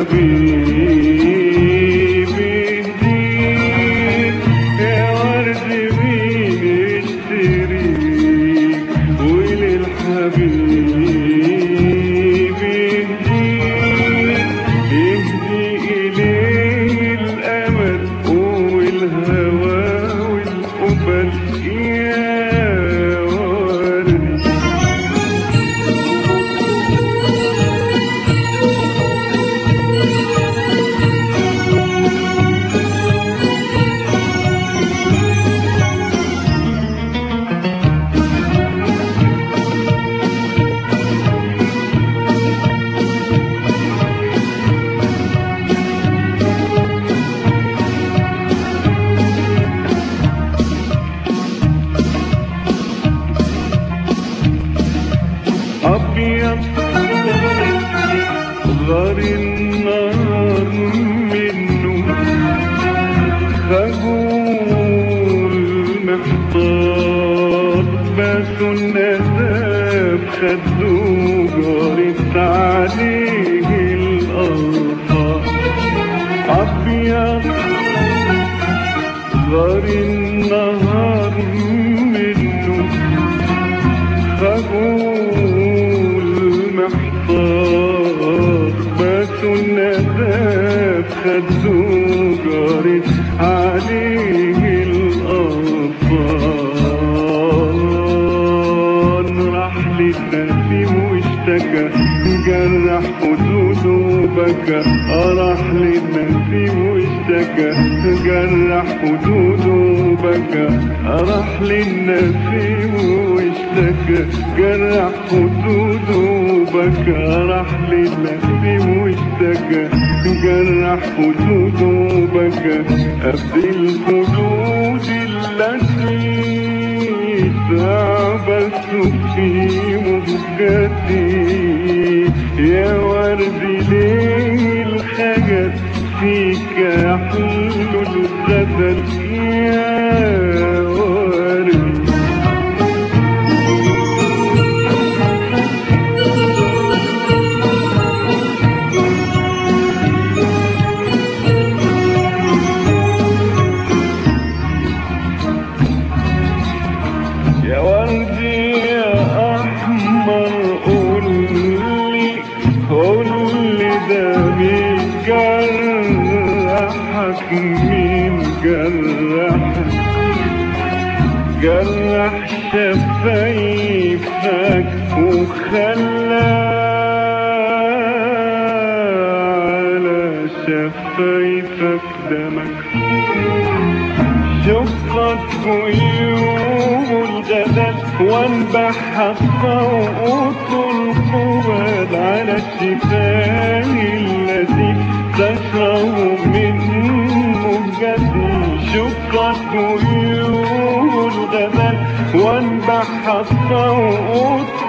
حبيبي هديك يا ورد بين الشريك غار النهار منه خجول محتار بس الندى خده واشتكى جرح خدوده وبكى راح للنسيم واشتكى جرح خدوده وبكى راح للنسيم واشتكى جرح خدوده وبكى راح للنسيم واشتكى جرح خدوده وبكى قبل الخدود التي تعبث في مهجتي يا جرحك مين جرحك جرح شفايفك وخلى على شفايفك دمك. شفت غيوم الغزل وانبح صوت القبل على الشفاه التي تشرب شفت غيوم الغزل وانبح صوت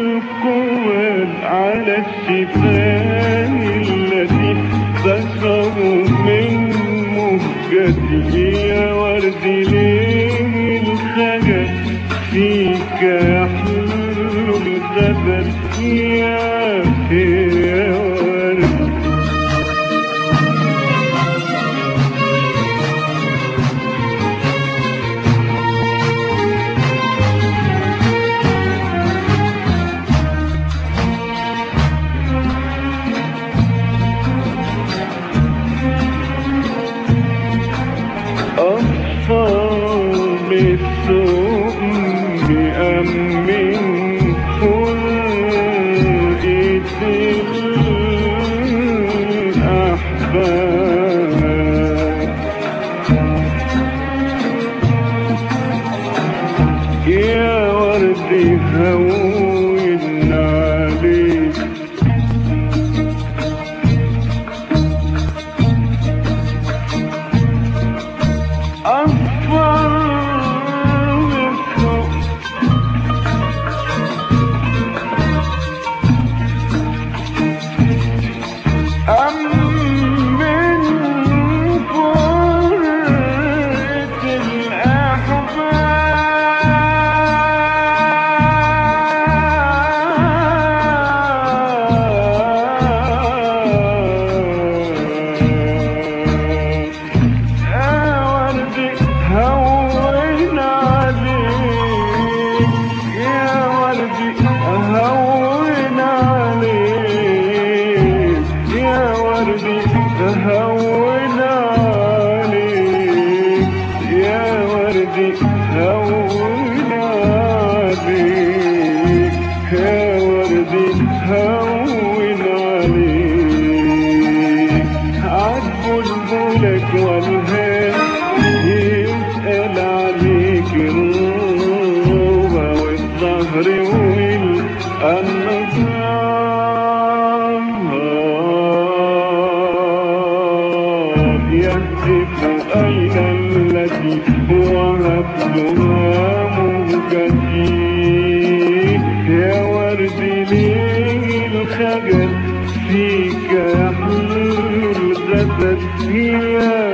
القبل على الشفاه التي تشرب من مهجتي يا ورد ليه الخجل. فيك هون عليك عد بلبلك والهان والظهر والأنهار يهتف أين التي وهبتها موجتي يا وردي ليه الخجل فيك يحل الجسد يا